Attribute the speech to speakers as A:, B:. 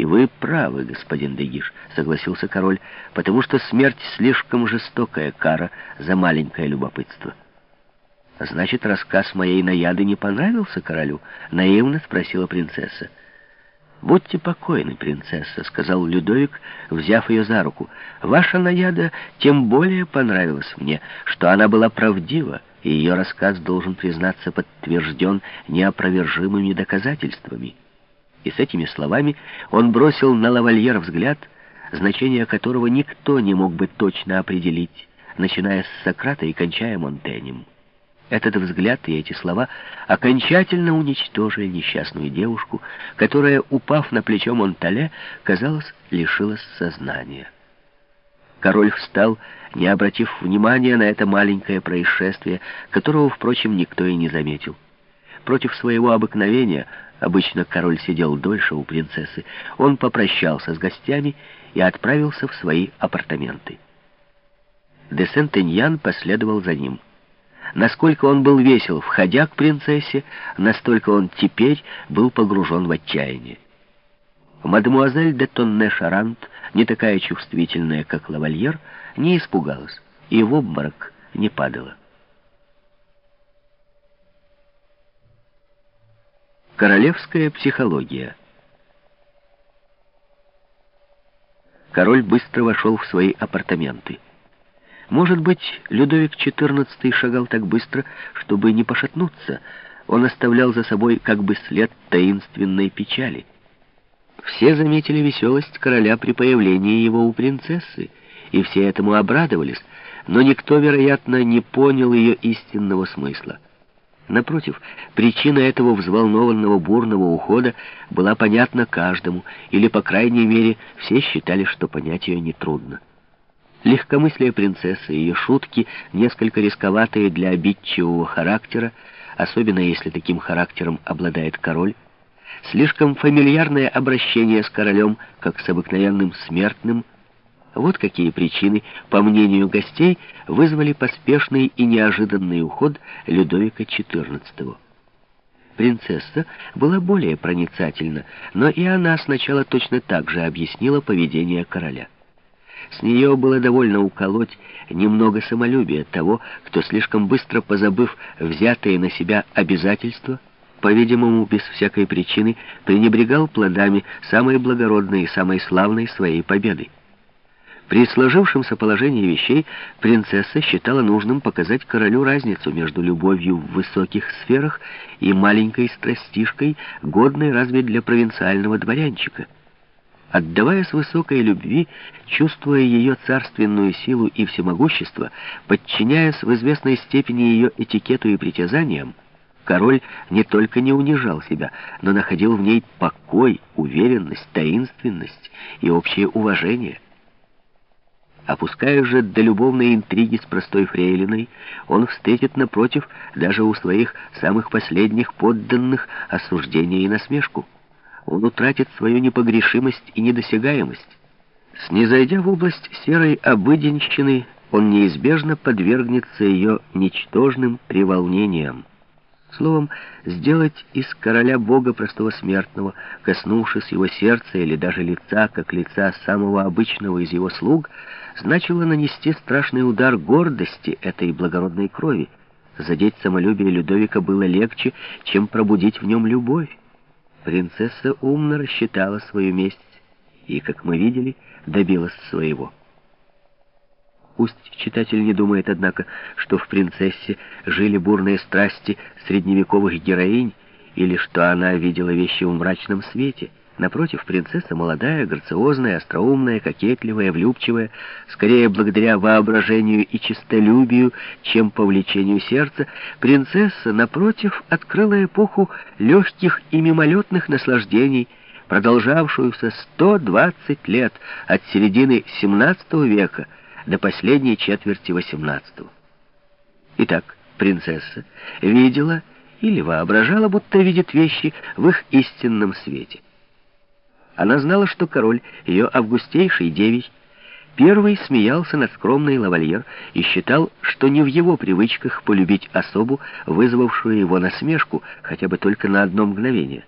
A: «И вы правы, господин Дегиш», — согласился король, «потому что смерть слишком жестокая кара за маленькое любопытство». «Значит, рассказ моей наяды не понравился королю?» — наивно спросила принцесса. «Будьте покойны, принцесса», — сказал Людовик, взяв ее за руку. «Ваша наяда тем более понравилась мне, что она была правдива, и ее рассказ, должен признаться, подтвержден неопровержимыми доказательствами». И с этими словами он бросил на лавальер взгляд, значение которого никто не мог бы точно определить, начиная с Сократа и кончая Монтенем. Этот взгляд и эти слова окончательно уничтожили несчастную девушку, которая, упав на плечо Монтале, казалось, лишилась сознания. Король встал, не обратив внимания на это маленькое происшествие, которого, впрочем, никто и не заметил. Против своего обыкновения, обычно король сидел дольше у принцессы, он попрощался с гостями и отправился в свои апартаменты. Де Сентеньян последовал за ним. Насколько он был весел, входя к принцессе, настолько он теперь был погружен в отчаяние. Мадемуазель де Тонне-Шарант, не такая чувствительная, как лавальер, не испугалась и в обморок не падала. Королевская психология Король быстро вошел в свои апартаменты. Может быть, Людовик XIV шагал так быстро, чтобы не пошатнуться. Он оставлял за собой как бы след таинственной печали. Все заметили веселость короля при появлении его у принцессы, и все этому обрадовались, но никто, вероятно, не понял ее истинного смысла. Напротив, причина этого взволнованного бурного ухода была понятна каждому, или, по крайней мере, все считали, что понять ее нетрудно. Легкомыслие принцессы, ее шутки, несколько рисковатые для обидчивого характера, особенно если таким характером обладает король, слишком фамильярное обращение с королем, как с обыкновенным смертным, вот какие причины, по мнению гостей, вызвали поспешный и неожиданный уход Людовика XIV. Принцесса была более проницательна, но и она сначала точно так же объяснила поведение короля. С нее было довольно уколоть немного самолюбия того, кто, слишком быстро позабыв взятые на себя обязательства, по-видимому, без всякой причины, пренебрегал плодами самой благородной и самой славной своей победы. При сложившемся положении вещей принцесса считала нужным показать королю разницу между любовью в высоких сферах и маленькой страстишкой, годной разве для провинциального дворянчика. Отдаваясь высокой любви, чувствуя ее царственную силу и всемогущество, подчиняясь в известной степени ее этикету и притязаниям, король не только не унижал себя, но находил в ней покой, уверенность, таинственность и общее уважение. Опуская же до любовной интриги с простой фрейлиной, он встретит напротив даже у своих самых последних подданных осуждение и насмешку он утратит свою непогрешимость и недосягаемость. Снизойдя в область серой обыденщины, он неизбежно подвергнется ее ничтожным треволнениям. Словом, сделать из короля бога простого смертного, коснувшись его сердца или даже лица, как лица самого обычного из его слуг, значило нанести страшный удар гордости этой благородной крови. Задеть самолюбие Людовика было легче, чем пробудить в нем любовь. Принцесса умно рассчитала свою месть и, как мы видели, добилась своего. Пусть читатель не думает, однако, что в принцессе жили бурные страсти средневековых героинь, или что она видела вещи в мрачном свете — Напротив, принцесса молодая, грациозная, остроумная, кокетливая, влюбчивая, скорее благодаря воображению и честолюбию, чем по влечению сердца, принцесса, напротив, открыла эпоху легких и мимолетных наслаждений, продолжавшуюся 120 лет от середины XVII века до последней четверти XVIII. Итак, принцесса видела или воображала, будто видит вещи в их истинном свете. Она знала, что король, ее августейший девич, первый смеялся над скромной лавальер и считал, что не в его привычках полюбить особу, вызвавшую его насмешку, хотя бы только на одно мгновение.